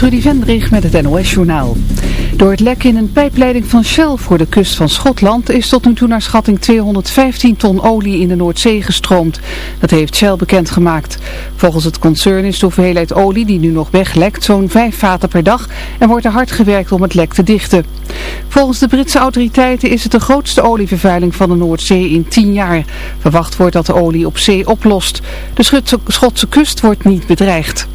Trudy Vendrig met het NOS-journaal. Door het lek in een pijpleiding van Shell voor de kust van Schotland is tot nu toe naar schatting 215 ton olie in de Noordzee gestroomd. Dat heeft Shell bekendgemaakt. Volgens het concern is de hoeveelheid olie die nu nog weglekt zo'n 5 vaten per dag en wordt er hard gewerkt om het lek te dichten. Volgens de Britse autoriteiten is het de grootste olievervuiling van de Noordzee in 10 jaar. Verwacht wordt dat de olie op zee oplost. De Schotse kust wordt niet bedreigd.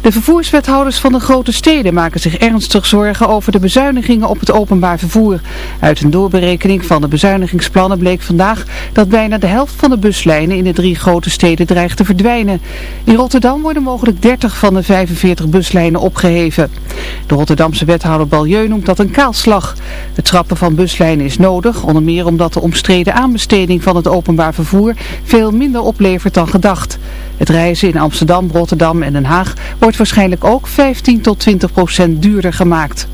De vervoerswethouders van de grote steden maken zich ernstig zorgen over de bezuinigingen op het openbaar vervoer. Uit een doorberekening van de bezuinigingsplannen bleek vandaag dat bijna de helft van de buslijnen in de drie grote steden dreigt te verdwijnen. In Rotterdam worden mogelijk 30 van de 45 buslijnen opgeheven. De Rotterdamse wethouder Balieu noemt dat een kaalslag. Het trappen van buslijnen is nodig, onder meer omdat de omstreden aanbesteding van het openbaar vervoer veel minder oplevert dan gedacht. Het reizen in Amsterdam, Rotterdam en Den Haag wordt waarschijnlijk ook 15 tot 20 procent duurder gemaakt.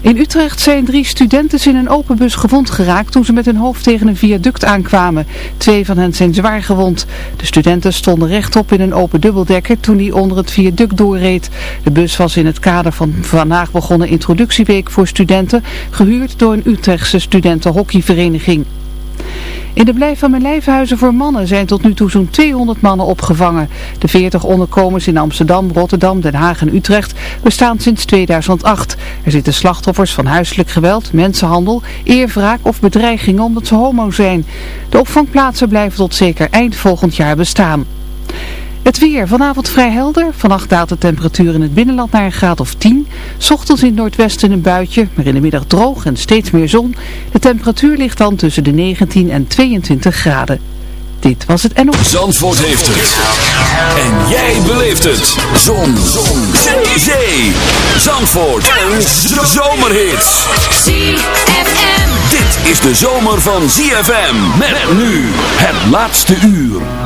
In Utrecht zijn drie studenten in een open bus gewond geraakt toen ze met hun hoofd tegen een viaduct aankwamen. Twee van hen zijn zwaar gewond. De studenten stonden rechtop in een open dubbeldekker toen die onder het viaduct doorreed. De bus was in het kader van vandaag begonnen introductieweek voor studenten, gehuurd door een Utrechtse studentenhockeyvereniging. In de Blijf van mijn lijfhuizen voor mannen zijn tot nu toe zo'n 200 mannen opgevangen. De 40 onderkomens in Amsterdam, Rotterdam, Den Haag en Utrecht bestaan sinds 2008. Er zitten slachtoffers van huiselijk geweld, mensenhandel, eerwraak of bedreigingen omdat ze homo zijn. De opvangplaatsen blijven tot zeker eind volgend jaar bestaan. Het weer. Vanavond vrij helder. Vannacht daalt de temperatuur in het binnenland naar een graad of 10. Ochtends in het noordwesten een buitje, maar in de middag droog en steeds meer zon. De temperatuur ligt dan tussen de 19 en 22 graden. Dit was het NO. Zandvoort heeft het. En jij beleeft het. Zon. zon. Zee. Zee. Zandvoort. Een zomerhit. ZFM. Dit is de zomer van ZFM. Met nu het laatste uur.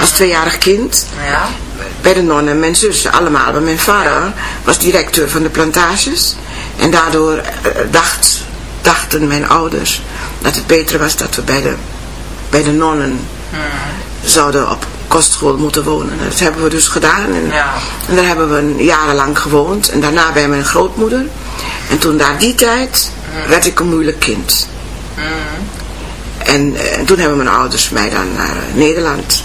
als tweejarig kind. Ja. Bij de nonnen, mijn zussen, allemaal. Maar mijn vader was directeur van de plantages. En daardoor dacht, dachten mijn ouders dat het beter was dat we bij de, bij de nonnen zouden op kostschool moeten wonen. Dat hebben we dus gedaan. En, ja. en daar hebben we jarenlang gewoond. En daarna bij mijn grootmoeder. En toen na die tijd werd ik een moeilijk kind. En, en, toen hebben mijn ouders mij dan naar Nederland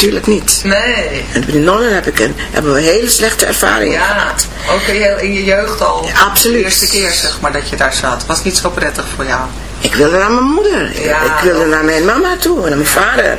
Natuurlijk niet. Nee. En bij de nonnen heb ik een, hebben we hele slechte ervaringen ja, gehad. ook in je, in je jeugd al. Ja, absoluut. De eerste keer zeg maar dat je daar zat. Was niet zo prettig voor jou? Ik wilde naar mijn moeder. Ja, ik wilde naar mijn mama toe en naar mijn vader.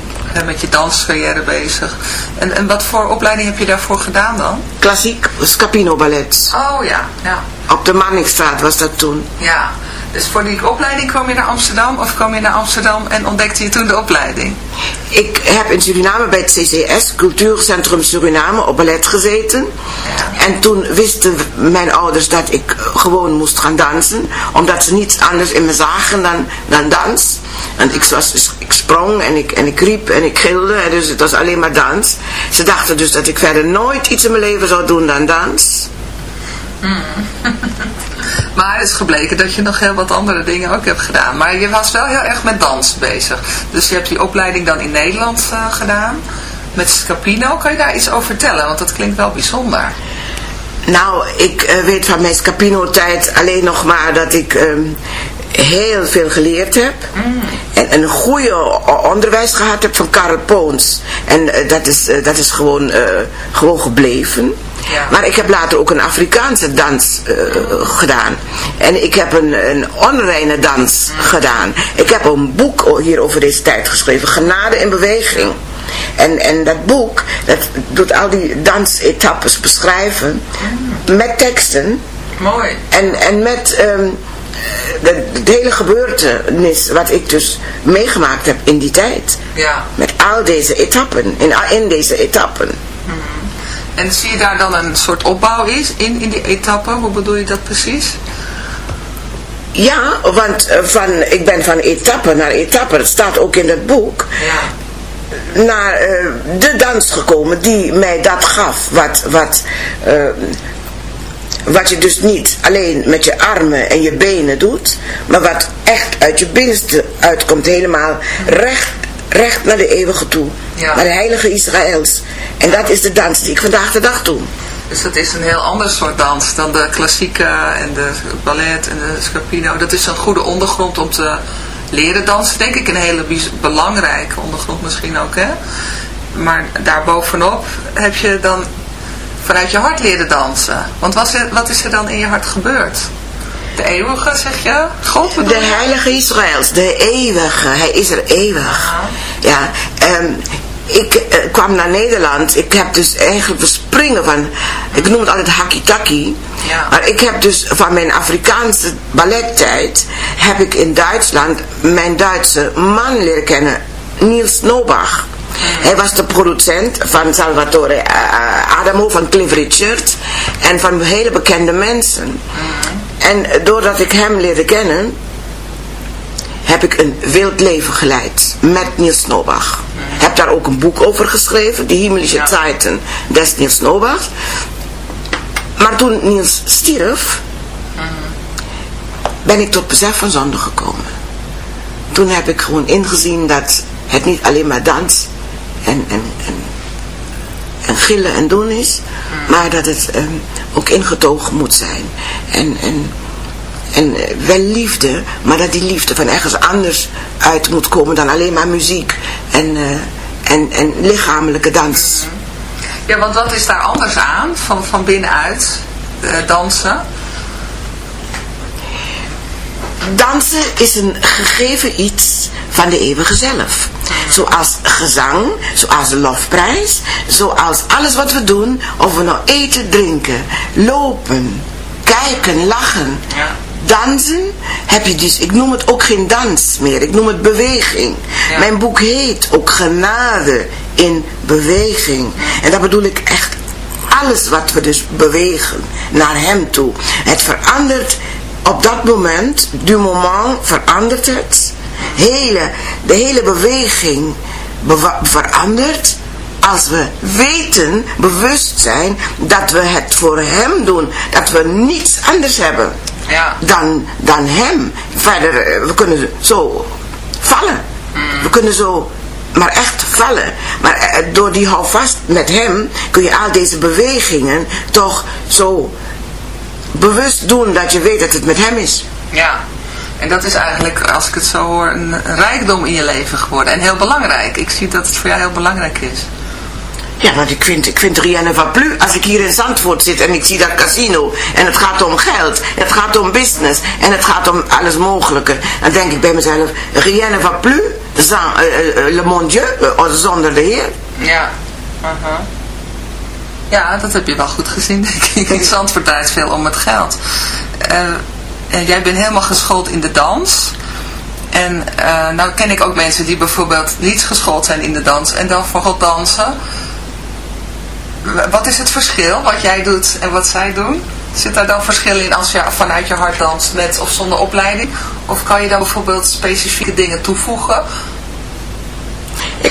met je danscarrière bezig. En, en wat voor opleiding heb je daarvoor gedaan dan? Klassiek Scapino Ballet. Oh ja, ja. Op de Manningstraat was dat toen. Ja, dus voor die opleiding kwam je naar Amsterdam of kwam je naar Amsterdam en ontdekte je toen de opleiding? Ik heb in Suriname bij het CCS, Cultuurcentrum Suriname, op ballet gezeten. Ja. En toen wisten mijn ouders dat ik gewoon moest gaan dansen, omdat ze niets anders in me zagen dan, dan dans. En ik, was, dus, ik sprong en ik, en ik riep en ik gilde, en dus het was alleen maar dans. Ze dachten dus dat ik verder nooit iets in mijn leven zou doen dan dans. Mm. maar het is gebleken dat je nog heel wat andere dingen ook hebt gedaan. Maar je was wel heel erg met dans bezig. Dus je hebt die opleiding dan in Nederland uh, gedaan. Met Scapino. Kan je daar iets over vertellen? Want dat klinkt wel bijzonder. Nou, ik uh, weet van mijn Scapino-tijd alleen nog maar dat ik um, heel veel geleerd heb. Mm. En een goede onderwijs gehad heb van Karel Poons. En uh, dat, is, uh, dat is gewoon, gewoon gebleven. Ja. Maar ik heb later ook een Afrikaanse dans gedaan. En ik heb een, een onreine dans Mm. gedaan. Ik heb een boek hier over deze tijd geschreven. Genade in beweging. En, en dat boek, dat doet al die dansetappes beschrijven. Mm. Met teksten. Mooi. En, en met um, de, de, hele gebeurtenis wat ik dus meegemaakt heb in die tijd. Ja. Met al deze etappen, in, in deze etappen. Mm. En zie je daar dan een soort opbouw is in, in die etappen? Hoe bedoel je dat precies? Ja, want eh, van, ik ben van etappe naar etappe, het staat ook in het boek, Ja. naar eh, de dans gekomen die mij dat gaf. Wat, wat, eh, wat je dus niet alleen met je armen en je benen doet, maar wat echt uit je binnenste uitkomt, helemaal recht, recht naar de eeuwige toe. Ja. Naar de heilige Israëls. En dat is de dans die ik vandaag de dag doe. Dus dat is een heel ander soort dans dan de klassieke en de ballet en de scapino. Dat is een goede ondergrond om te leren dansen, denk ik. Een hele belangrijke ondergrond misschien ook, hè. Maar daarbovenop heb je dan vanuit je hart leren dansen. Want wat is er, wat is er dan in je hart gebeurd? De eeuwige, zeg je? God bedoel De heilige Israëls, de eeuwige, hij is er eeuwig. Ja, ehm, ik eh, kwam naar Nederland, ik heb dus eigenlijk verspringen van, ik noem het altijd hakitaki. Ja. Maar ik heb dus van mijn Afrikaanse ballettijd, heb ik in Duitsland mijn Duitse man leren kennen, Niels Nobach. Hij was de producent van Salvatore eh, Adamo, van Cliff Richard en van hele bekende mensen. En doordat ik hem leerde kennen, heb ik een wild leven geleid met Niels Nobach. Heb daar ook een boek over geschreven, Die Himmlische Ja. Zeiten des Niels Nobach. Maar toen Niels stierf, ben ik tot besef van zonde gekomen. Toen heb ik gewoon ingezien dat het niet alleen maar dans en, en, en, en gillen en doen is, maar dat het ehm, ook ingetogen moet zijn. En, en, en eh, wel liefde, maar dat die liefde van ergens anders uit moet komen dan alleen maar muziek en, eh, en, en lichamelijke dans. Ja, want wat is daar anders aan, van, van binnenuit, eh, dansen? Dansen is een gegeven iets van de eeuwige zelf. Zoals gezang, zoals de lofprijs, zoals alles wat we doen, of we nou eten, drinken, lopen, kijken, lachen. Dansen heb je dus, ik noem het ook geen dans meer, ik noem het beweging. Ja. Mijn boek heet ook Genade in Beweging. En dat bedoel ik echt alles wat we dus bewegen naar hem toe. Het verandert op dat moment, du moment, verandert het. Hele, de hele beweging verandert als we weten, bewust zijn, dat we het voor hem doen. Dat we niets anders hebben Ja. dan, dan hem. Verder, eh, we kunnen zo vallen. We kunnen zo maar echt vallen. Maar eh, door die houvast met hem kun je al deze bewegingen toch zo bewust doen dat je weet dat het met hem is. Ja, en dat is eigenlijk, als ik het zo hoor, een, rijkdom in je leven geworden. En heel belangrijk. Ik zie dat het voor jou heel belangrijk is. Ja, want ik vind, ik vind Rienne van Plu, als ik hier in Zandvoort zit en ik zie dat casino en het gaat om geld, het gaat om business en het gaat om alles mogelijke, dan denk ik bij mezelf, Rienne van Plu, Zan, eh, eh, le mon Dieu, eh, zonder de Heer. Ja. aha. Ja, dat heb je wel goed gezien, denk ik. In Zandvoort draait veel om het geld. En jij bent helemaal geschoold in de dans. En eh, nou ken ik ook mensen die bijvoorbeeld niet geschoold zijn in de dans en dan voor God dansen. Wat is het verschil wat jij doet en wat zij doen? Zit daar dan verschil in als je vanuit je hart danst met of zonder opleiding? Of kan je dan bijvoorbeeld specifieke dingen toevoegen?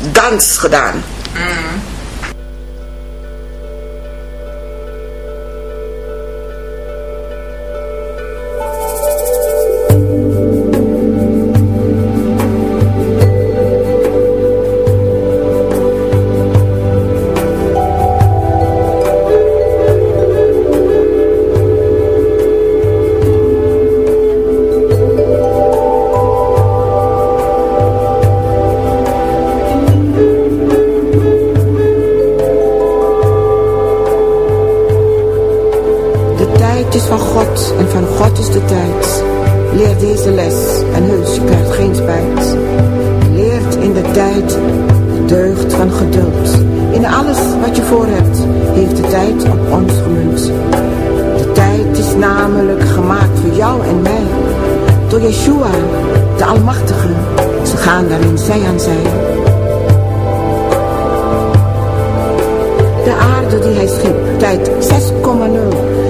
dans gedaan. De tijd is van God en van God is de tijd. Leer deze les en heus, je krijgt geen spijt. Leert in de tijd de deugd van geduld. In alles wat je voor hebt, heeft de tijd op ons gemunt. De tijd is namelijk gemaakt voor jou en mij. Door Yeshua, de Almachtige. Ze gaan daarin zij aan zij. De aarde die hij schiep, tijd 6,0.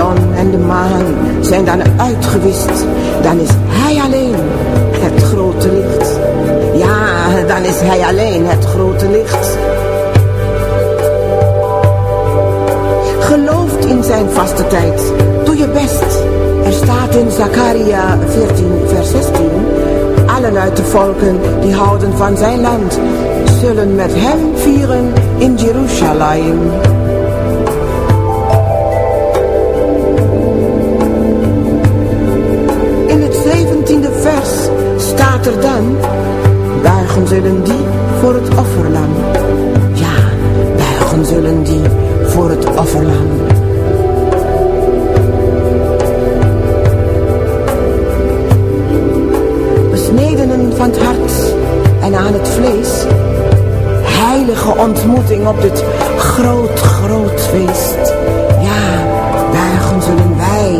Zon en de maan zijn dan uitgewist. Dan is hij alleen het grote licht. Ja, dan is hij alleen het grote licht. Gelooft in zijn vaste tijd. Doe je best. Er staat in Zakaria 14 vers 16. Allen uit de volken die houden van zijn land. Zullen met hem vieren in Jeruzalem. Dan, buigen zullen die voor het offerlam. Ja, buigen zullen die voor het offerlam. Besnedenen van het hart en aan het vlees, heilige ontmoeting op dit groot, groot feest. Ja, buigen zullen wij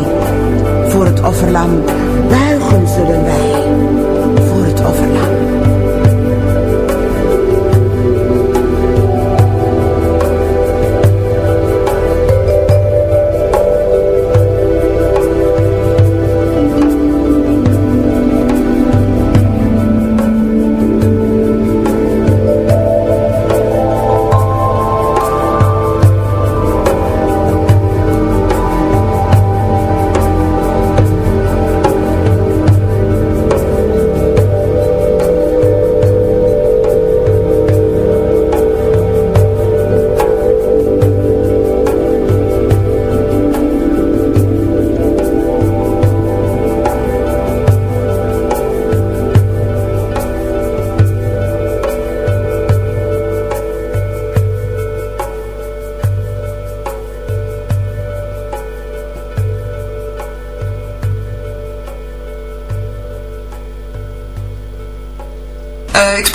voor het offerlam. Buigen zullen wij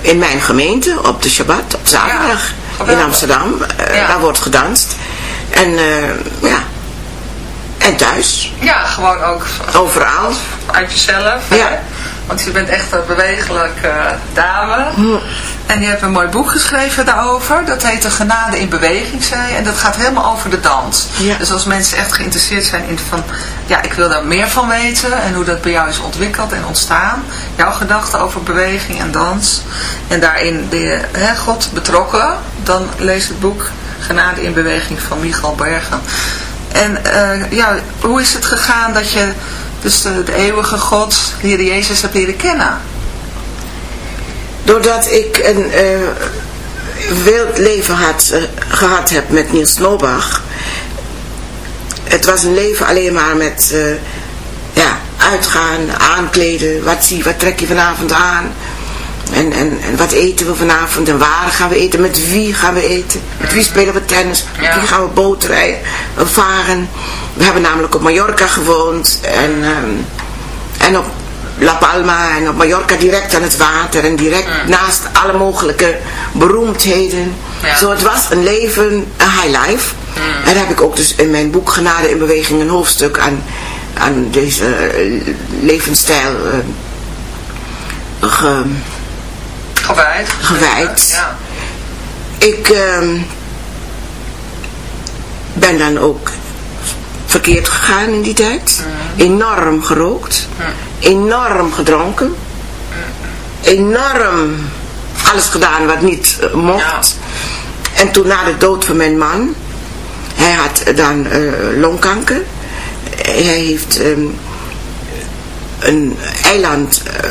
in mijn gemeente, op de Shabbat, op zaterdag Ja, in. Amsterdam. eh. Daar wordt gedanst. En eh, ja, en thuis, Ja, gewoon ook overal. uit jezelf. Ja. Hè? Want je bent echt een bewegelijke dame. En je hebt een mooi boek geschreven daarover. Dat heet De Genade in Beweging, zei je. En dat gaat helemaal over de dans. Ja. Dus als mensen echt geïnteresseerd zijn in van... Ja, ik wil daar meer van weten. En hoe dat bij jou is ontwikkeld en ontstaan. Jouw gedachten over beweging en dans. En daarin de hè, God betrokken. Dan lees het boek Genade in Beweging van Michal Bergen. En eh, ja, hoe is het gegaan dat je dus de, de eeuwige God, de Heer Jezus, hebt leren kennen? Doordat ik een eh, wild leven had, eh, gehad heb met Niels Nobach. Het was een leven alleen maar met eh, ja, uitgaan, aankleden. Wat zie wat trek je vanavond aan? En, en, en wat eten we vanavond? En waar gaan we eten? Met wie gaan we eten? Met wie spelen we tennis? Met wie gaan we bootrijden? Varen. We hebben namelijk op Mallorca gewoond. En, ehm, en op La Palma en op Mallorca direct aan het water. En direct naast alle mogelijke beroemdheden. Ja. Zo, het was een leven, een high life. En daar heb ik ook dus in mijn boek Genade in Beweging een hoofdstuk aan, aan deze eh, levensstijl eh, ge, Gewijd. Gewijd. Ja. ik ehm, ben dan ook verkeerd gegaan in die tijd. Enorm gerookt. Enorm gedronken. Enorm alles gedaan wat niet eh, mocht. En toen na de dood van mijn man, hij had dan eh, longkanker. Hij heeft ehm, een eiland eh,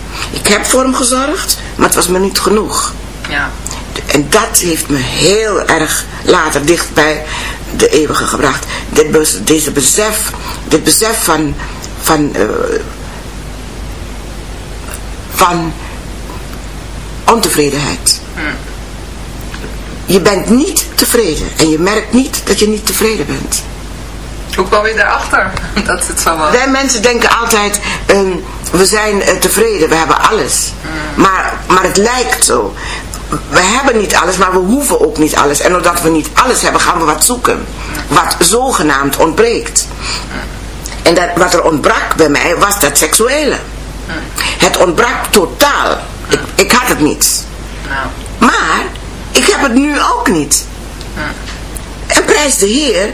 Ik heb voor hem gezorgd, maar het was me niet genoeg. Ja. En dat heeft me heel erg later dicht bij de eeuwige gebracht. Dit, deze besef, dit besef van, van, eh, van ontevredenheid. Je bent niet tevreden en je merkt niet dat je niet tevreden bent. Hoe kwam je daarachter dat het zo was? Wij mensen denken altijd, ehm, we zijn eh, tevreden, we hebben alles. Maar, maar het lijkt zo. We hebben niet alles, maar we hoeven ook niet alles. En doordat we niet alles hebben, gaan we wat zoeken. Wat zogenaamd ontbreekt. En dat, wat er ontbrak bij mij, was dat seksuele. Het ontbrak totaal. Ik, ik had het niet. Maar, ik heb het nu ook niet. En prijs de Heer,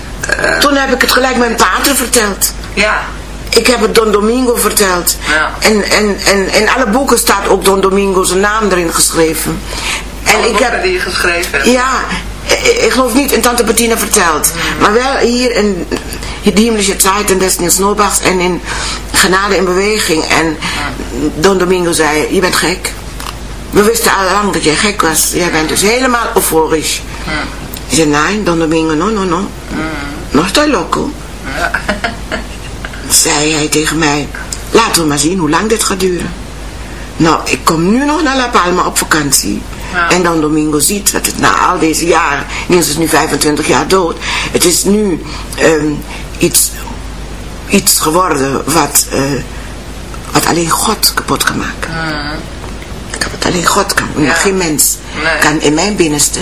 eh, Toen heb ik het gelijk mijn pater verteld. ja, Ik heb het Don Domingo verteld. Ja. En, en, en in alle boeken staat ook Don Domingo's naam erin geschreven. En alle ik heb... die je geschreven hebt. Ja, ik, ik geloof niet in Tante Bettina verteld. Maar wel hier in Die Himmlische Zeit en des Niels Nobachs en in Genade in Beweging. En Don Domingo zei, je bent gek. We wisten al lang dat jij gek was. Jij bent dus helemaal euforisch. Ik zei, nee, Don Domingo, no, no, no. No estoy loco. Zei hij tegen mij, laten we maar zien hoe lang dit gaat duren. Nou, ik kom nu nog naar La Palma op vakantie. Ja. En dan Domingo ziet dat het na al deze jaren, Niels is nu 25 jaar dood, het is nu ehm, iets, iets geworden wat eh, wat alleen God kapot kan maken. Wat alleen God kan. Ja. Geen mens Nee. kan in mijn binnenste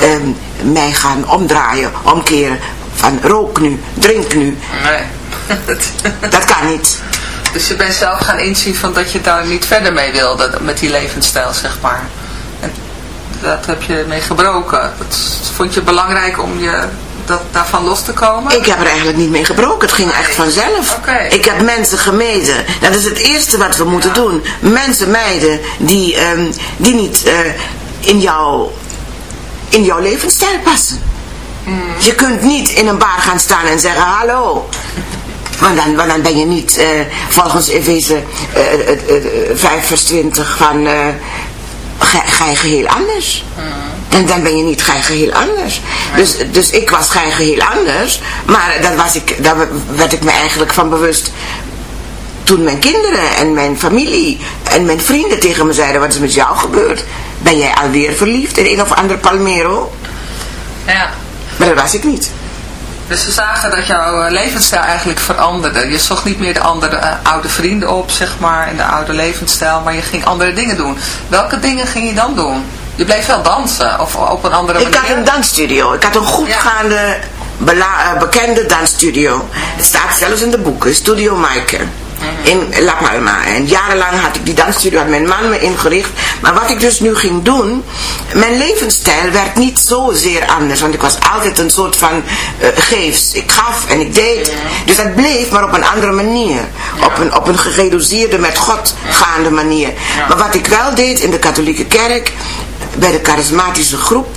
ehm, mij gaan omdraaien, omkeren. Van rook nu, drink nu. Nee. Dat kan niet. dus je bent zelf gaan inzien van dat je daar niet verder mee wilde met die levensstijl, zeg maar. En dat heb je mee gebroken. Dat vond je belangrijk om je dat, daarvan los te komen? Ik heb er eigenlijk niet mee gebroken. Het ging echt vanzelf. Ik heb mensen gemeden. Dat is het eerste wat we moeten doen. Mensen mijden die, ehm, die niet eh, in, jouw, in jouw levensstijl passen. Je kunt niet in een bar gaan staan en zeggen hallo. Want dan, want dan ben je niet eh, volgens Efeze eh, 5 vers 20 van... eh, ga, ga je geheel anders. En dan ben je niet gij geheel anders. Dus, dus ik was gij geheel anders. Maar dat was ik, daar werd ik me eigenlijk van bewust. Toen mijn kinderen en mijn familie en mijn vrienden tegen me zeiden. Wat is met jou gebeurd? Ben jij alweer verliefd in een of ander Palmero? Ja. Maar dat was ik niet. Dus ze zagen dat jouw eh, levensstijl eigenlijk veranderde. Je zocht niet meer de andere eh, oude vrienden op, zeg maar, en de oude levensstijl, maar je ging andere dingen doen. Welke dingen ging je dan doen? Je bleef wel dansen, of op een andere Ik manier? had een dansstudio. Ik had een goedgaande, bela- eh, bekende dansstudio. Het staat zelfs in de boeken. Studio Maaike. In La Palma. En jarenlang had ik die dansstudio, had mijn man me ingericht. Maar wat ik dus nu ging doen, mijn levensstijl werd niet zozeer anders. Want ik was altijd een soort van eh, geefs. Ik gaf en ik deed. Dus dat bleef, maar op een andere manier. Op, een, op een gereduceerde, met God gaande manier. Maar wat ik wel deed in de katholieke kerk, bij de charismatische groep,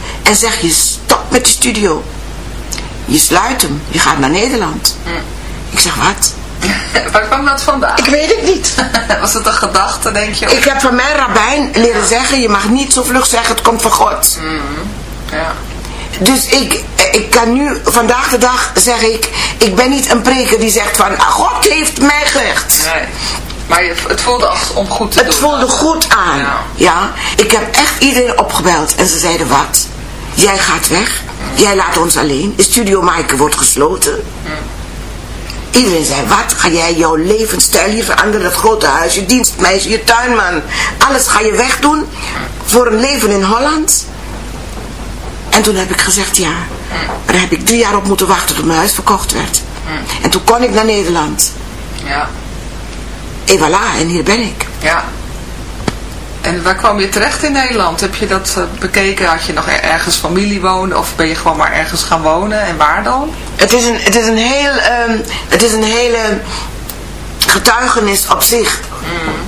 en zeg je stop met je studio. Je sluit hem. Je gaat naar Nederland. Ik zeg wat? Waar kwam dat vandaan? Ik weet het niet. Was het een gedachte, denk je? Ik heb van mijn rabbijn leren zeggen, je mag niet zo vlug zeggen, het komt van God. Ja. Dus ik, ik kan nu, vandaag de dag zeg ik, ik ben niet een preker die zegt van, "Ah, God heeft mij gerecht. Nee. Maar het voelde als om goed te Het doen. voelde goed aan. Ja. Ja. Ik heb echt iedereen opgebeld en ze zeiden wat? Jij gaat weg. Jij laat ons alleen. De studio Maaike wordt gesloten. Iedereen zei, wat? Ga jij jouw levensstijl hier veranderen? Dat grote huis, je dienstmeisje, je tuinman. Alles ga je wegdoen voor een leven in Holland? En toen heb ik gezegd, ja. Maar daar heb ik drie jaar op moeten wachten tot mijn huis verkocht werd. En toen kon ik naar Nederland. Ja. En voilà, en hier ben ik. Ja. En waar kwam je terecht in Nederland? Heb je dat eh, bekeken? Had je nog er- ergens familie wonen? Of ben je gewoon maar ergens gaan wonen? En waar dan? Het is een, het is een heel, ehm, het is een hele getuigenis op zich.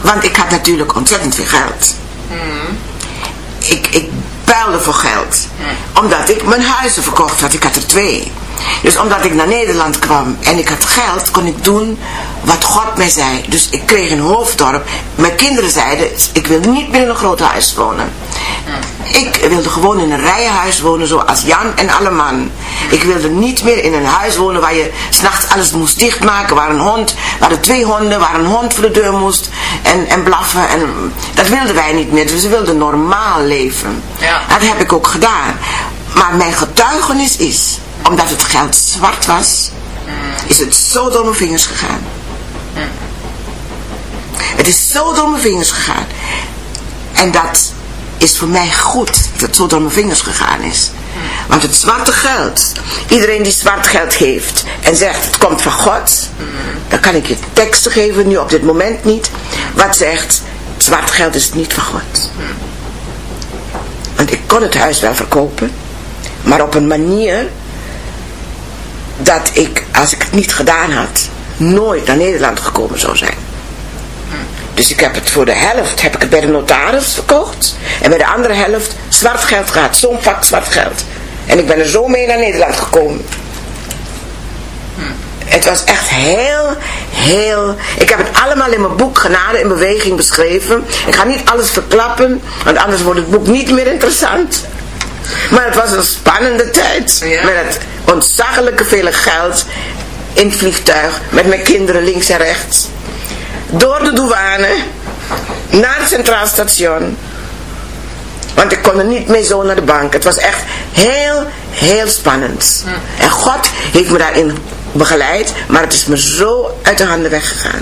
Want ik had natuurlijk ontzettend veel geld. Ik, ik puilde voor geld. Omdat ik mijn huizen verkocht had. Ik had er twee. Dus omdat ik naar Nederland kwam en ik had geld, kon ik doen wat God mij zei. Dus ik kreeg een hoofddorp. Mijn kinderen zeiden, ik wil niet meer in een groot huis wonen. Ik wilde gewoon in een rijenhuis wonen zoals Jan en alle man. Ik wilde niet meer in een huis wonen waar je s'nachts alles moest dichtmaken. Waar een hond, waar er twee honden, waar een hond voor de deur moest en, en blaffen. En, dat wilden wij niet meer. Dus we wilden normaal leven. Ja. Dat heb ik ook gedaan. Maar mijn getuigenis is, omdat het geld zwart was, is het zo door mijn vingers gegaan. Het is zo door mijn vingers gegaan. En dat is voor mij goed dat het zo door mijn vingers gegaan is. Want het zwarte geld, iedereen die zwart geld heeft en zegt het komt van God, dan kan ik je teksten geven, nu op dit moment niet, wat zegt zwart geld is niet van God. Want ik kon het huis wel verkopen, maar op een manier dat ik, als ik het niet gedaan had, nooit naar Nederland gekomen zou zijn. Dus ik heb het voor de helft heb ik het bij de notaris verkocht. En bij de andere helft zwart geld gehad. Zo'n pak zwart geld. En ik ben er zo mee naar Nederland gekomen. Het was echt heel, heel... Ik heb het allemaal in mijn boek Genade in Beweging beschreven. Ik ga niet alles verklappen, want anders wordt het boek niet meer interessant. Maar het was een spannende tijd. Ja. Met het ontzaglijke vele geld in het vliegtuig. Met mijn kinderen links en rechts. Door de douane. Naar het Centraal Station. Want ik kon er niet mee zo naar de bank. Het was echt heel, heel spannend. En God heeft me daarin begeleid. Maar het is me zo uit de handen weggegaan.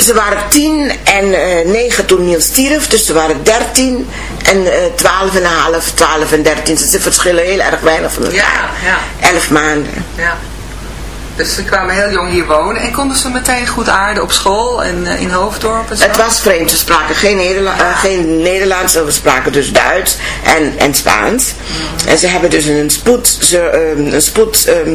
Ze waren tien en eh, negen toen Niels stierf, dus ze waren dertien en eh, twaalf en een half, twaalf en dertien. Ze verschillen heel erg weinig van elkaar. Ja, ja. Elf maanden. Ja. Dus ze kwamen heel jong hier wonen en konden ze meteen goed aarden op school en eh, in Hoofddorp en zo? Het was vreemd, ze spraken geen, Nederla geen Nederlands, we spraken dus Duits en, en Spaans. En ze hebben dus een spoed, ze, ehm, een spoed ehm,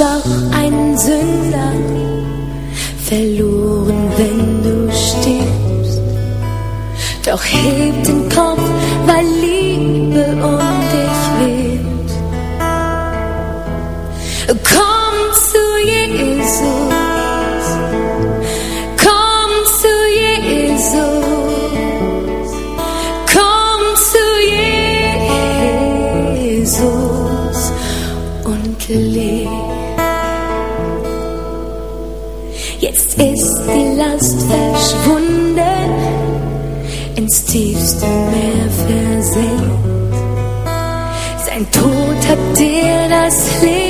Schwach ein Sünder, verloren, wenn du stirbst. Doch heb den Kopf, weil Liebe um Tod hat dir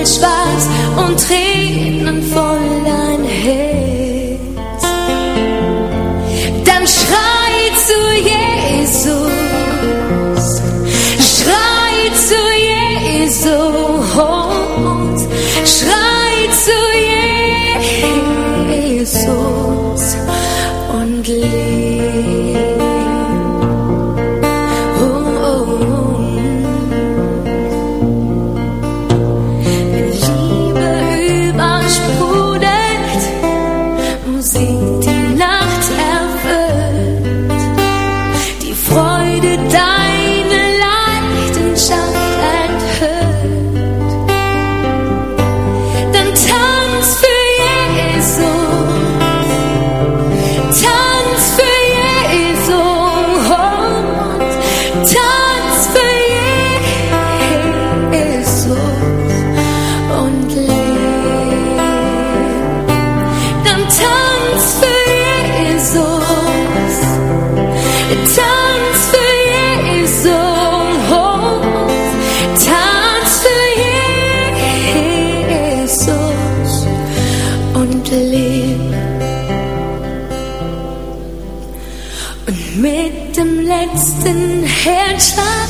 voll Spaß und Tränen voll. Nou,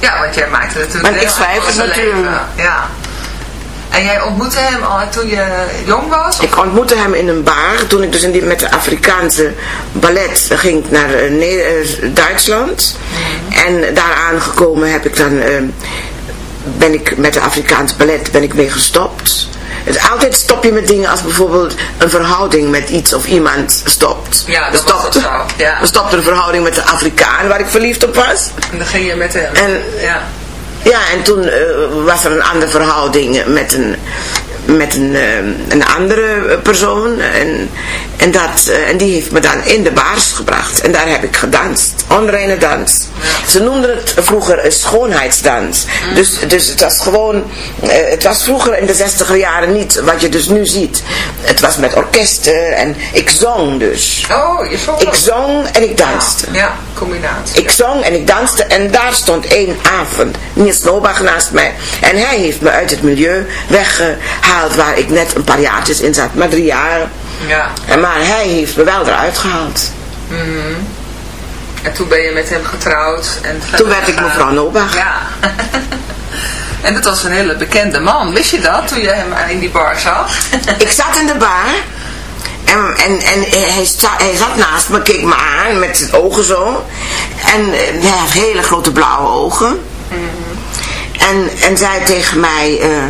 Ja, want jij maakte natuurlijk Maar ik schrijf het natuurlijk. Ja. En jij ontmoette hem al toen je jong was? Ik ontmoette hem in een bar. Toen ik dus in die, met de Afrikaanse ballet ging naar uh, Duitsland. Mhm. En daar aangekomen heb ik dan... Uh, ben ik met de Afrikaanse ballet ben ik mee gestopt. Dus altijd stop je met dingen als bijvoorbeeld een verhouding met iets of iemand stopt. Ja, dat stopt, was zo. Ja. Er stopte een verhouding met de Afrikaan waar ik verliefd op was. En dan ging je met hem. En, ja. Ja, en toen uh, was er een andere verhouding met een, met een, uh, een andere persoon. En, en, dat, uh, en die heeft me dan in de baars gebracht. En daar heb ik gedanst. Onreine dans. Ze noemden het vroeger een schoonheidsdans. Mm. Dus, dus het was gewoon... het was vroeger in de zestiger jaren niet wat je dus nu ziet. Het was met orkesten en ik zong dus. Oh, je zong Ik zong en ik danste. Ja, ja combinatie. Ik zong en ik danste en daar stond één avond Niels Nobach naast mij. En hij heeft me uit het milieu weggehaald waar ik net een paar jaartjes in zat. Maar drie jaar. Ja. En maar hij heeft me wel eruit gehaald. Mm -hmm. En toen ben je met hem getrouwd. En toen werd ik mevrouw Nobach. Ja. en dat was een hele bekende man. Wist je dat toen je hem in die bar zag? ik zat in de bar. En, en, en hij, sta, hij zat naast me, keek me aan met zijn ogen zo. En hij had hele grote blauwe ogen. Mm -hmm. en, en zei tegen mij, uh,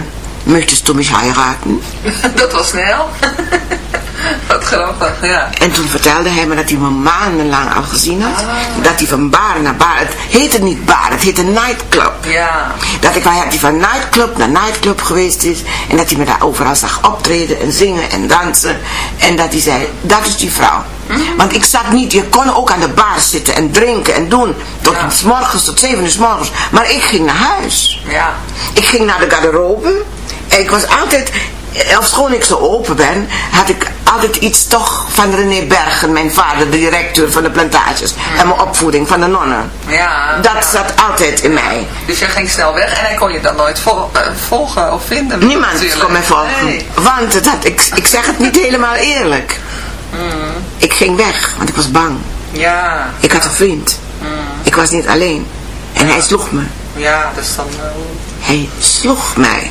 möchtest du mich heiraten? Dat was snel. Wat grappig, ja. En toen vertelde hij me dat hij me maandenlang al gezien had. Ah. Dat hij van bar naar bar, het heette niet bar, het heette nightclub. Ja. Dat ik dat hij van nightclub naar nightclub geweest is. En dat hij me daar overal zag optreden en zingen en dansen. En dat hij zei, dat is die vrouw. Mm. Want ik zat niet, je kon ook aan de bar zitten en drinken en doen. Tot ja. s morgens, tot zeven uur s morgens. Maar ik ging naar huis. Ja. Ik ging naar de garderobe. Ik was altijd, ofschoon ik zo open ben, had ik altijd iets toch van René Bergen, mijn vader, de directeur van de plantages. En mijn opvoeding van de nonnen. Ja. Dat ja. zat altijd in mij. Dus jij ging snel weg en hij kon je dan nooit vol- eh, volgen of vinden? Niemand natuurlijk. kon mij volgen. Nee. Want het had, ik, ik zeg het niet helemaal eerlijk. Ik ging weg, want ik was bang. Ja. Ik had een vriend. Ik was niet alleen. En hij sloeg me. Ja, dus dan... eh, Hij sloeg mij.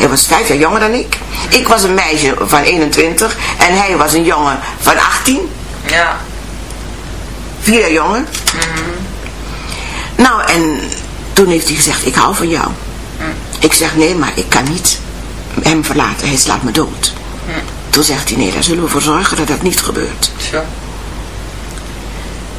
Hij was vijf jaar jonger dan ik. Ik was een meisje van 21 en hij was een jongen van 18. Ja. Vier jaar jonger. Nou, en toen heeft hij gezegd, ik hou van jou. Ik zeg, nee, maar ik kan niet hem verlaten. Hij slaat me dood. Toen zegt hij, nee, daar zullen we voor zorgen dat dat niet gebeurt. Zo.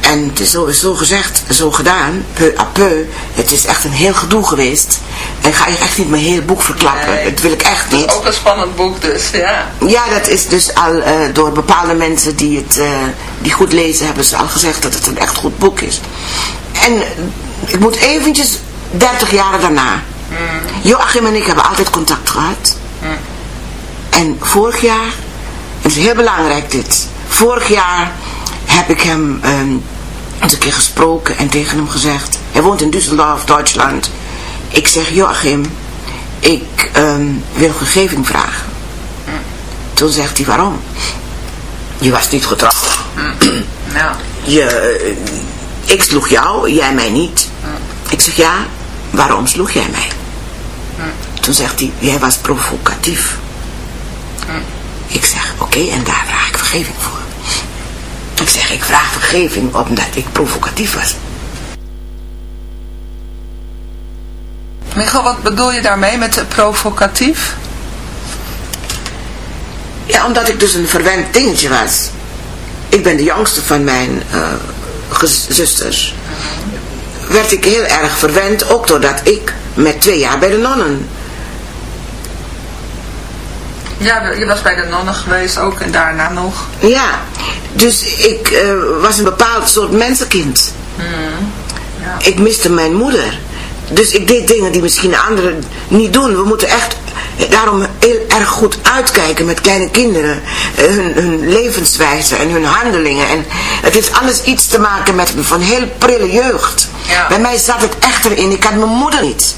En het is zo, gezegd, zo gedaan, peu à peu. Het is echt een heel gedoe geweest. En ik ga je echt niet mijn hele boek verklappen. Nee. Dat wil ik echt niet. Ook een spannend boek dus, ja. Ja, dat is dus al eh, door bepaalde mensen die het eh, die goed lezen, hebben ze al gezegd dat het een echt goed boek is. En ik moet eventjes 30 jaar daarna. Joachim en ik hebben altijd contact gehad. En vorig jaar, het is heel belangrijk dit. Vorig jaar heb ik hem ehm, eens een keer gesproken en tegen hem gezegd. Hij woont in Düsseldorf, Duitsland. Ik zeg, Joachim, ik ehm, wil vergeving vragen. Toen zegt hij, waarom? Je was niet getrouwd. Ja. Je, eh, ik sloeg jou, jij mij niet. Ik zeg, ja, waarom sloeg jij mij? Toen zegt hij, jij was provocatief. Ik zeg, oké, en daar vraag ik vergeving voor. Zeg, ik vraag vergeving omdat ik provocatief was. Michel, wat bedoel je daarmee met eh, provocatief? Ja, omdat ik dus een verwend dingetje was. Ik ben de jongste van mijn gez- zusters. Werd ik heel erg verwend, ook doordat ik met twee jaar bij de nonnen. Ja, je was bij de nonnen geweest ook en daarna nog. Ja, dus ik eh, was een bepaald soort mensenkind. Ja. Ik miste mijn moeder. Dus ik deed dingen die misschien anderen niet doen. We moeten echt daarom heel erg goed uitkijken met kleine kinderen. Eh, Hun, hun levenswijze en hun handelingen. En het heeft alles iets te maken met van heel prille jeugd. Ja. Bij mij zat het echt erin. Ik had mijn moeder niet.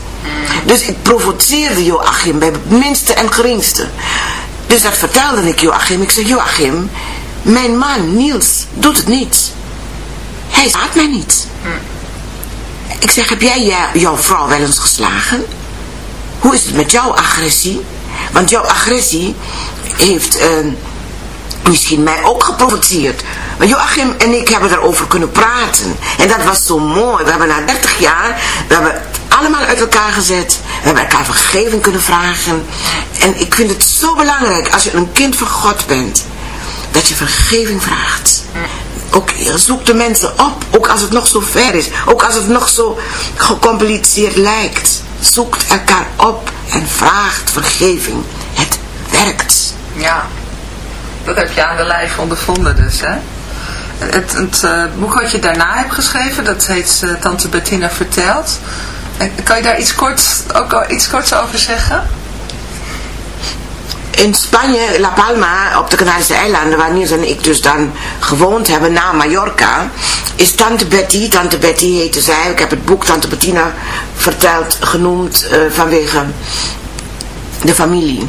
Dus ik provoceerde Joachim bij het minste en geringste. Dus dat vertelde ik Joachim. Ik zei, Joachim, mijn man Niels doet het niet. Hij slaat mij niet. Ik zeg, heb jij jou- jouw vrouw wel eens geslagen? Hoe is het met jouw agressie? Want jouw agressie heeft eh, misschien mij ook geprovoceerd. Maar Joachim en ik hebben erover kunnen praten. En dat was zo mooi. We hebben na 30 jaar, we hebben allemaal uit elkaar gezet. We hebben elkaar vergeving kunnen vragen. En ik vind het zo belangrijk als je een kind van God bent. Dat je vergeving vraagt. Ook zoek de mensen op, ook als het nog zo ver is. Ook als het nog zo gecompliceerd lijkt. Zoekt elkaar op en vraagt vergeving. Het werkt. Ja. Dat heb je aan de lijf ondervonden dus, hè? Het, het eh, boek wat je daarna hebt geschreven, dat heet eh, Tante Bettina Vertelt. En kan je daar iets kort, ook al iets korts over zeggen? In Spanje, La Palma, op de Canarische eilanden, waar Niels en ik dus dan gewoond hebben na Mallorca, is Tante Betty, Tante Betty heette zij, ik heb het boek Tante Bettina verteld, genoemd eh, vanwege de familie.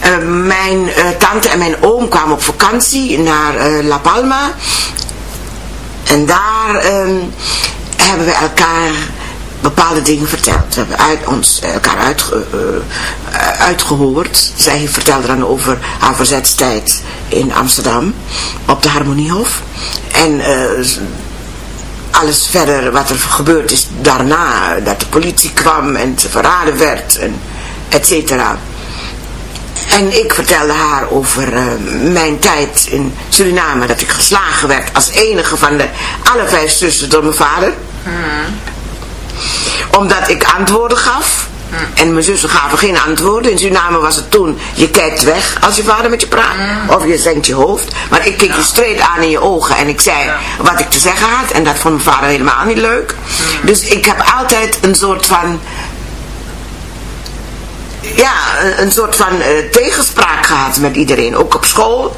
Eh, mijn eh, tante en mijn oom kwamen op vakantie naar eh, La Palma. En daar ehm, hebben we elkaar bepaalde dingen verteld. We hebben uit, ons elkaar uitge, uh, uitgehoord. Zij vertelde dan over haar verzetstijd in Amsterdam op de Harmoniehof. En alles verder wat er gebeurd is daarna. Dat de politie kwam en ze verraden werd en et cetera. En ik vertelde haar over mijn tijd in Suriname. Dat ik geslagen werd als enige van de alle vijf zussen door mijn vader. Mm. Omdat ik antwoorden gaf. En mijn zussen gaven geen antwoorden. In Suriname was het toen, je kijkt weg als je vader met je praat. Mm. Of je zenkt je hoofd. Maar ik keek ja. je streed aan in je ogen. En ik zei ja. wat ik te zeggen had. En dat vond mijn vader helemaal niet leuk. Dus ik heb altijd een soort van ja, een soort van uh, tegenspraak gehad met iedereen, ook op school.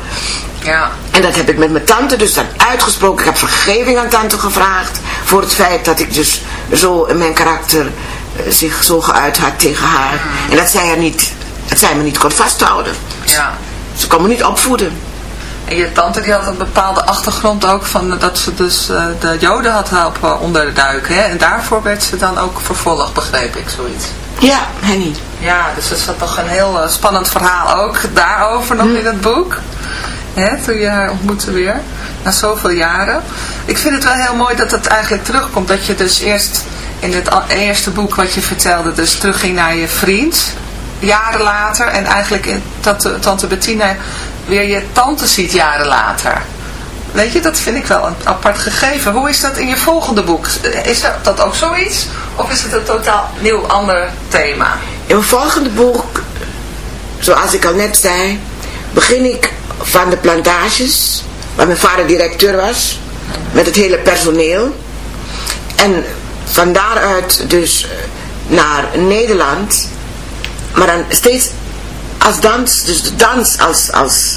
Ja. En dat heb ik met mijn tante dus dan uitgesproken. Ik heb vergeving aan tante gevraagd voor het feit dat ik dus zo in mijn karakter uh, zich zo geuit had tegen haar. Mm. En dat zij, er niet, dat zij me niet kon vasthouden. Ja. Ze kon me niet opvoeden. En je tante die had een bepaalde achtergrond ook van dat ze dus uh, de joden had helpen onderduiken. Hè? En daarvoor werd ze dan ook vervolgd, begreep ik, zoiets. Ja, Henny. Ja, dus er zat toch een heel uh, spannend verhaal ook daarover nog hm. in het boek. Hè, toen je haar ontmoette weer, na zoveel jaren. Ik vind het wel heel mooi dat het eigenlijk terugkomt. Dat je dus eerst in het eerste boek wat je vertelde, dus terugging naar je vriend. Jaren later. En eigenlijk in, dat tante Bettina weer je tante ziet jaren later. Weet je, dat vind ik wel een apart gegeven. Hoe is dat in je volgende boek? Is dat ook zoiets? Of is het een totaal nieuw ander thema? In mijn volgende boek, zoals ik al net zei, begin ik van de plantages, waar mijn vader directeur was, met het hele personeel. En van daaruit dus naar Nederland, maar dan steeds als dans, dus de dans als, als,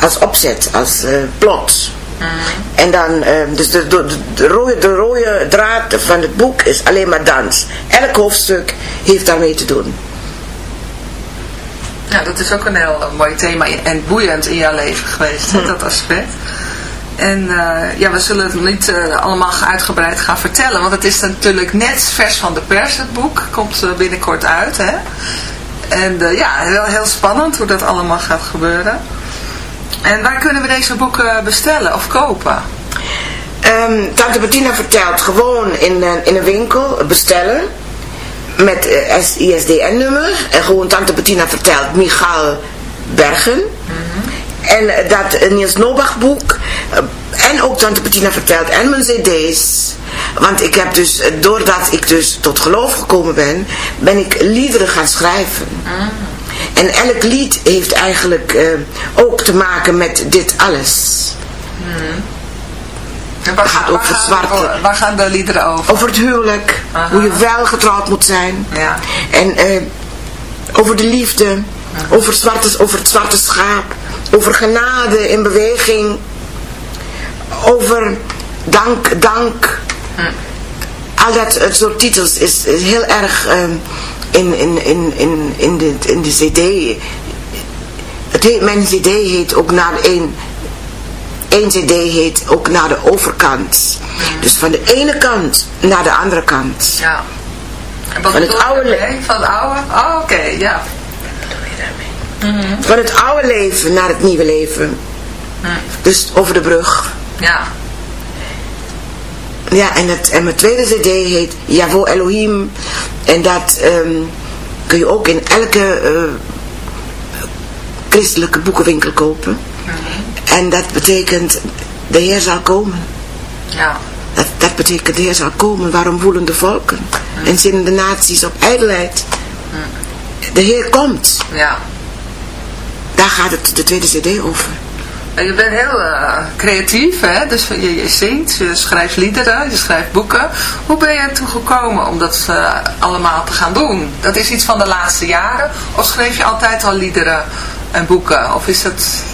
als opzet, als uh, plot. Mm. En dan, uh, dus de, de, de, rode, de rode draad van het boek is alleen maar dans. Elk hoofdstuk heeft daarmee te doen. Ja, dat is ook een heel mooi thema en boeiend in jouw leven geweest, dat aspect. En uh, ja, we zullen het niet uh, allemaal uitgebreid gaan vertellen, want het is natuurlijk net vers van de pers, het boek. Komt binnenkort uit, hè. En ja, wel heel spannend hoe dat allemaal gaat gebeuren. En waar kunnen we deze boeken bestellen of kopen? Um, Tante Bettina vertelt gewoon in, in een winkel bestellen met uh, ISDN-nummer. En gewoon Tante Bettina vertelt Michael Bergen. Mm -hmm. En dat Niels Nobach boek en ook Tante Bettina vertelt en mijn cd's. Want ik heb dus, doordat ik dus tot geloof gekomen ben, ben ik liederen gaan schrijven. Mm. En elk lied heeft eigenlijk uh, ook te maken met dit alles. Mm. En waar, gaat ook waar, zwarte, waar gaan de liederen over? Over het huwelijk, Aha. hoe je wel getrouwd moet zijn. Ja. En uh, over de liefde, over, zwarte, over het zwarte schaap, over genade in beweging, over dank, dank. Hm. Al dat soort titels is, is heel erg... Uh, in, in, in, in, in, de, in de cd. Het heet, mijn cd heet ook naar één, één cd heet ook naar de overkant. Dus van de ene kant naar de andere kant. Ja. van het oude leven. Van het oude? Oh, oké, okay, ja. Wat bedoel je daarmee? Mm -hmm. Van het oude leven naar het nieuwe leven. Mm. Dus over de brug. Ja. Ja, en, het, en mijn tweede cd heet Javo Elohim. En dat um, kun je ook in elke uh, christelijke boekenwinkel kopen. Mm -hmm. En dat betekent, de Heer zal komen. Ja. Dat, dat betekent, de Heer zal komen. Waarom voelen de volken? Mm. En zinnen de naties op ijdelheid. De Heer komt. Ja. Daar gaat het de tweede cd over. Je bent heel uh, creatief, hè? dus je, je zingt, je schrijft liederen, je schrijft boeken. Hoe ben je ertoe gekomen om dat uh, allemaal te gaan doen? Dat is iets van de laatste jaren? Of schreef je altijd al liederen en boeken? Of is het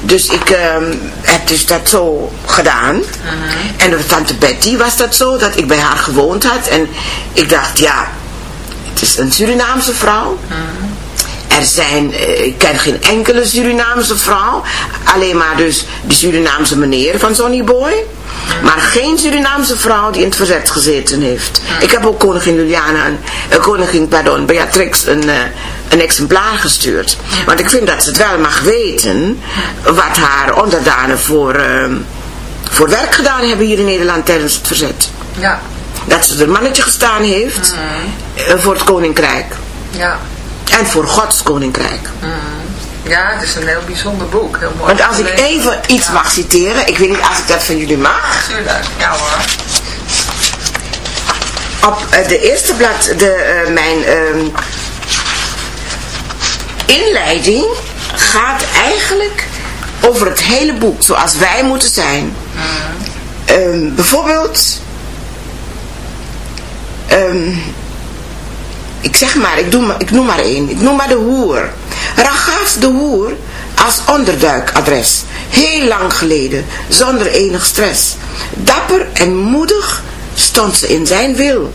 Dus ik um, heb dus dat zo gedaan. -hmm. En door tante Betty was dat zo, dat ik bij haar gewoond had. En ik dacht, ja, het is een Surinaamse vrouw. -hmm. Er zijn, uh, ik ken geen enkele Surinaamse vrouw. Alleen maar dus de Surinaamse meneer van Sonny Boy. Maar geen Surinaamse vrouw die in het verzet gezeten heeft. Ik heb ook koningin Juliana, uh, koningin, pardon, Beatrix een, uh, een exemplaar gestuurd. Want ik vind dat ze het wel mag weten wat haar onderdanen voor, uh, voor werk gedaan hebben hier in Nederland tijdens het verzet. Ja. Dat ze er mannetje gestaan heeft mm. voor het koninkrijk. Ja. En voor Gods koninkrijk. Mm. Ja, het is een heel bijzonder boek. Heel mooi. Want als ik even iets ja. mag citeren, ik weet niet als ik dat van jullie mag. Tuurlijk, ja hoor. Op uh, de eerste blad, de, uh, mijn uh, inleiding gaat eigenlijk over het hele boek, zoals wij moeten zijn. Mm. bijvoorbeeld, um, ik zeg maar, ik, doe, ik noem maar één, ik noem maar de hoer. Ragaf de hoer als onderduikadres. Heel lang geleden, zonder enig stress. Dapper en moedig stond ze in zijn wil.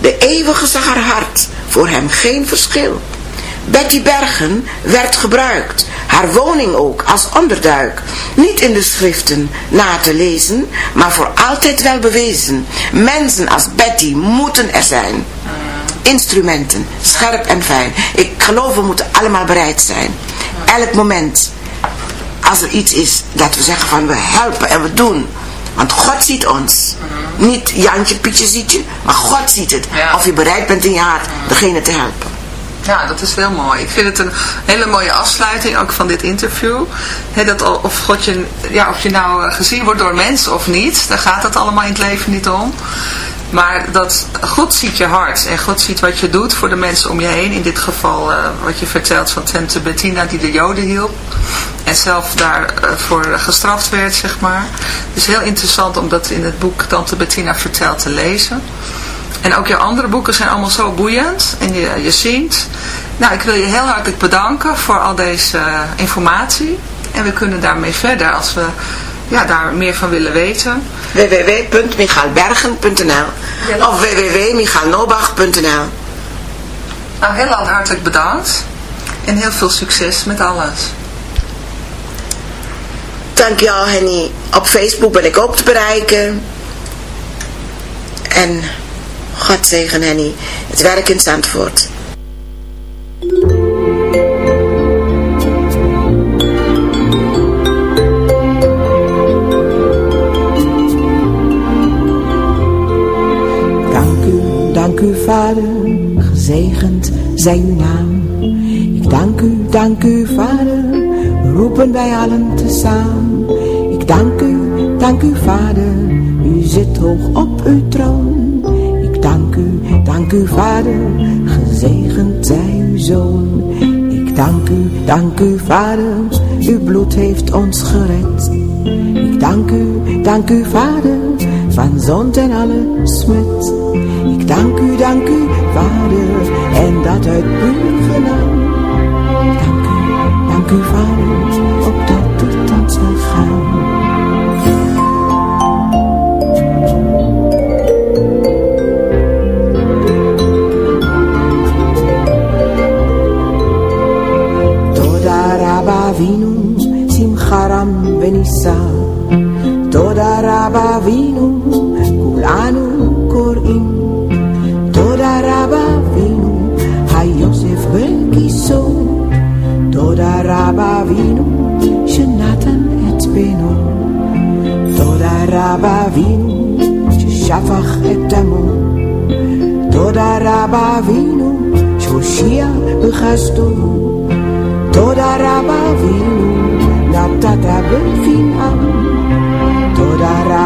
De eeuwige zag haar hart, voor hem geen verschil. Betty Bergen werd gebruikt, haar woning ook als onderduik. Niet in de schriften na te lezen, maar voor altijd wel bewezen. Mensen als Betty moeten er zijn instrumenten, scherp en fijn. Ik geloof we moeten allemaal bereid zijn. Elk moment, als er iets is dat we zeggen van we helpen en we doen. Want God ziet ons. Niet Jantje, Pietje ziet je, maar God ziet het. Of je bereid bent in je hart degene te helpen. Ja, dat is heel mooi. Ik vind het een hele mooie afsluiting ook van dit interview. Dat of, God je, ja, of je nou gezien wordt door mensen of niet, daar gaat het allemaal in het leven niet om. Maar dat God ziet je hart en God ziet wat je doet voor de mensen om je heen. In dit geval uh, wat je vertelt van Tante Bettina die de Joden hielp. En zelf daarvoor uh, gestraft werd, zeg maar. Dus heel interessant om dat in het boek Tante Bettina vertelt te lezen. En ook je andere boeken zijn allemaal zo boeiend. En je, je ziet. Nou, ik wil je heel hartelijk bedanken voor al deze uh, informatie. En we kunnen daarmee verder als we ja, daar meer van willen weten. www.michaalbergen.nl ja. of www.michaalnobach.nl Nou, heel hartelijk bedankt. En heel veel succes met alles. Dankjewel Henny. Op Facebook ben ik ook te bereiken. En God zegen Henny. Het werk in Zandvoort. dank u, Vader, gezegend zij uw naam. Ik dank u, dank u, Vader, roepen wij allen tezamen. Ik dank u, dank u, Vader, u zit hoog op uw troon. Ik dank u, dank u, Vader, gezegend zij uw zoon. Ik dank u, dank u, Vader, uw bloed heeft ons gered. Ik dank u, dank u, Vader van zond en alle smet. Ik dank u, dank u, vader, en dat uit puur genade. Dank u, dank u, vader, opdat het zal gaan. Vinu, Simcharam Venisa. Toda Rabba Vinu, Kulanu Korim. Toda Rabba Vinu, HaYosef Belkiso. Toda Rabba Shenatan et Beno. Toda Rabba Vinu, Shafach et Amon. Toda Rabba Vinu, Shoshia. Erwähnung lag der Grabbelfing an, Todara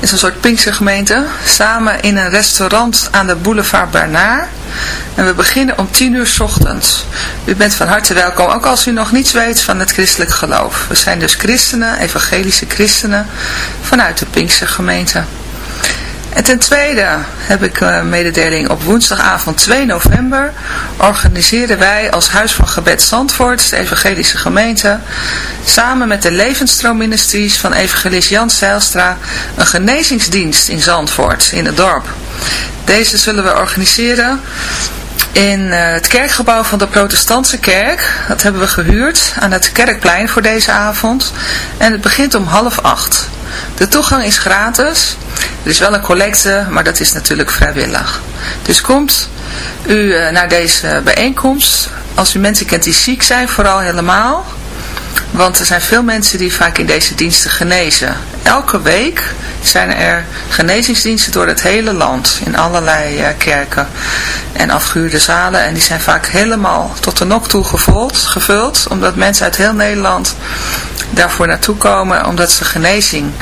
is een soort Pinkstergemeente, samen in een restaurant aan de boulevard Bernard. En we beginnen om 10 uur ochtends. U bent van harte welkom, ook als u nog niets weet van het christelijk geloof. We zijn dus christenen, evangelische christenen, vanuit de Pinkstergemeente. En ten tweede heb ik een mededeling op woensdagavond 2 november organiseren wij als Huis van Gebed Zandvoort, de evangelische gemeente, samen met de Levensstroomministries van evangelist Jan Zijlstra een genezingsdienst in Zandvoort, in het dorp. Deze zullen we organiseren in eh, het kerkgebouw van de protestantse kerk. Dat hebben we gehuurd aan het kerkplein voor deze avond. En het begint om half acht. De toegang is gratis. Er is wel een collecte, maar dat is natuurlijk vrijwillig. Dus komt u eh, naar deze bijeenkomst. Als u mensen kent die ziek zijn, vooral helemaal. Want er zijn veel mensen die vaak in deze diensten genezen. Elke week zijn er genezingsdiensten door het hele land. In allerlei eh, kerken en afgehuurde zalen. En die zijn vaak helemaal tot de nok toe gevuld, gevuld. Omdat mensen uit heel Nederland daarvoor naartoe komen. Omdat ze genezing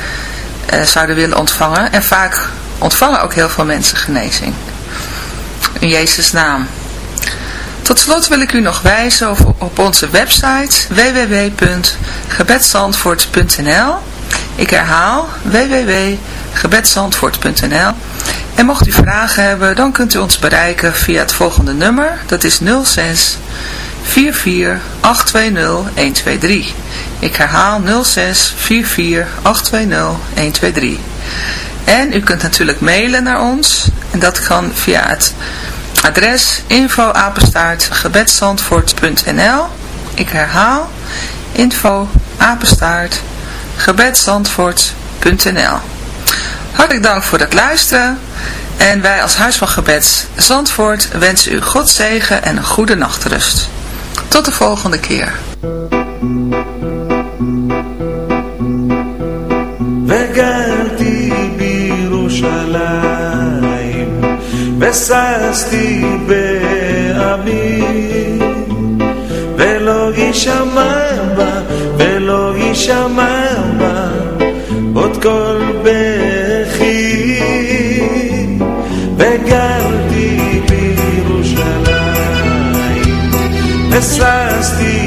eh, zouden willen ontvangen. En vaak ontvangen ook heel veel mensen genezing. In Jezus' naam. Tot slot wil ik u nog wijzen op, onze website www.gebedzandvoort.nl Ik herhaal www.gebedzandvoort.nl En mocht u vragen hebben, dan kunt u ons bereiken via het volgende nummer. Dat is 06 44 820 123. Ik herhaal 06 44 820 123. En u kunt natuurlijk mailen naar ons. En dat kan via het Adres info apenstaartgebedsandvoort.nl. Ik herhaal info apenstaart Hartelijk dank voor het luisteren en wij als Huis van Gebed Zandvoort wensen u God zegen en een goede nachtrust. Tot de volgende keer. וששתי בעמי, ולא יישמע בה, ולא יישמע בה, עוד קול בכי. וגרתי בירושלים, וששתי